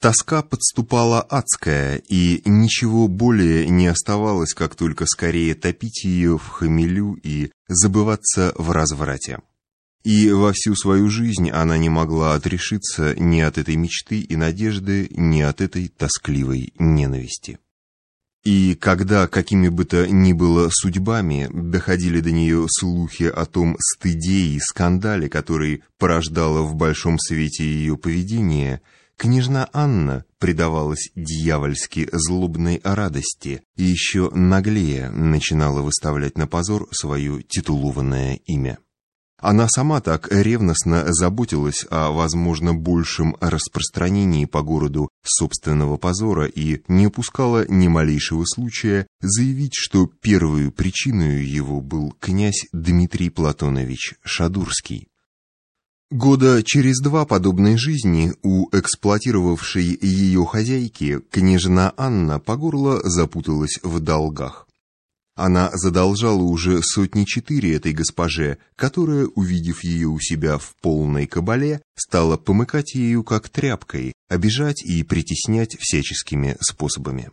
Тоска подступала адская, и ничего более не оставалось, как только скорее топить ее в хмелю и забываться в разврате. И во всю свою жизнь она не могла отрешиться ни от этой мечты и надежды, ни от этой тоскливой ненависти. И когда какими бы то ни было судьбами доходили до нее слухи о том стыде и скандале, который порождало в большом свете ее поведение, княжна Анна предавалась дьявольски злобной радости и еще наглее начинала выставлять на позор свое титулованное имя. Она сама так ревностно заботилась о, возможно, большем распространении по городу собственного позора и не упускала ни малейшего случая заявить, что первую причиной его был князь Дмитрий Платонович Шадурский. Года через два подобной жизни у эксплуатировавшей ее хозяйки княжна Анна по горло запуталась в долгах. Она задолжала уже сотни четыре этой госпоже, которая, увидев ее у себя в полной кабале, стала помыкать ею как тряпкой, обижать и притеснять всяческими способами.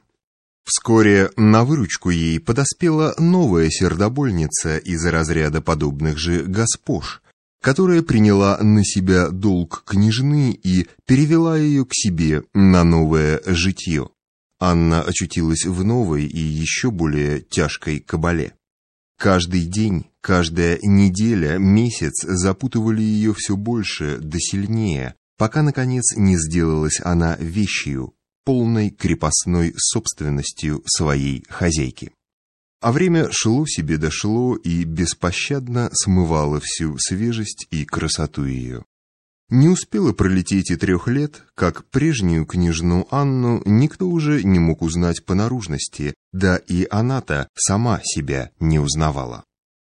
Вскоре на выручку ей подоспела новая сердобольница из разряда подобных же госпож, которая приняла на себя долг княжны и перевела ее к себе на новое житье. Анна очутилась в новой и еще более тяжкой кабале. Каждый день, каждая неделя, месяц запутывали ее все больше да сильнее, пока, наконец, не сделалась она вещью, полной крепостной собственностью своей хозяйки. А время шло себе дошло и беспощадно смывало всю свежесть и красоту ее. Не успело пролететь и трех лет, как прежнюю княжну Анну никто уже не мог узнать по наружности, да и она-то сама себя не узнавала.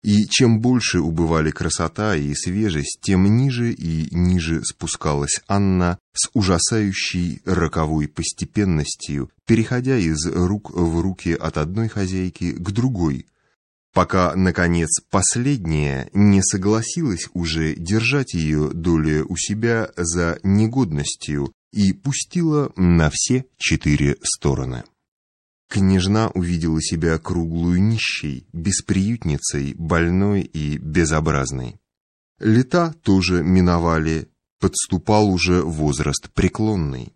И чем больше убывали красота и свежесть, тем ниже и ниже спускалась Анна с ужасающей роковой постепенностью, переходя из рук в руки от одной хозяйки к другой, пока, наконец, последняя не согласилась уже держать ее долю у себя за негодностью и пустила на все четыре стороны. Княжна увидела себя круглую нищей, бесприютницей, больной и безобразной. Лета тоже миновали, подступал уже возраст преклонный.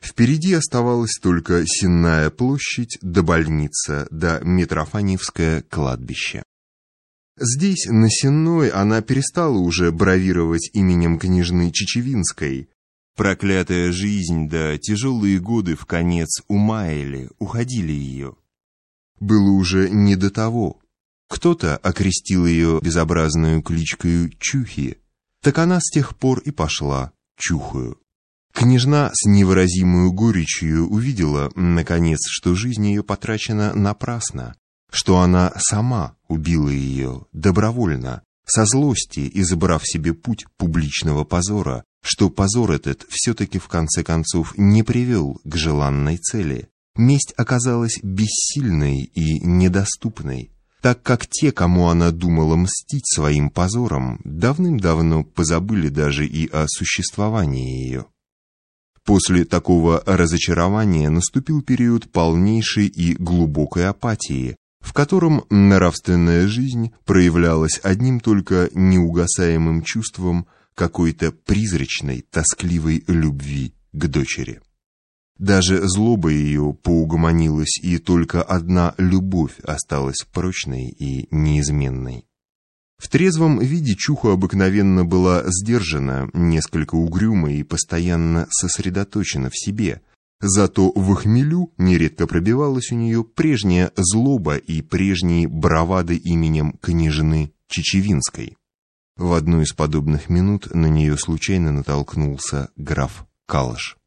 Впереди оставалась только Сенная площадь да больница да Митрофаневское кладбище. Здесь, на Сенной, она перестала уже бравировать именем княжны Чечевинской. Проклятая жизнь да тяжелые годы в конец умаяли, уходили ее. Было уже не до того. Кто-то окрестил ее безобразную кличкою Чухи, так она с тех пор и пошла Чухаю. Княжна с невыразимую горечью увидела, наконец, что жизнь ее потрачена напрасно, что она сама убила ее добровольно, со злости, избрав себе путь публичного позора, что позор этот все-таки в конце концов не привел к желанной цели. Месть оказалась бессильной и недоступной, так как те, кому она думала мстить своим позором, давным-давно позабыли даже и о существовании ее. После такого разочарования наступил период полнейшей и глубокой апатии, в котором нравственная жизнь проявлялась одним только неугасаемым чувством какой-то призрачной, тоскливой любви к дочери. Даже злоба ее поугомонилась, и только одна любовь осталась прочной и неизменной. В трезвом виде Чуха обыкновенно была сдержана, несколько угрюма и постоянно сосредоточена в себе. Зато в хмелю нередко пробивалась у нее прежняя злоба и прежние бравады именем княжны Чечевинской. В одну из подобных минут на нее случайно натолкнулся граф Калыш.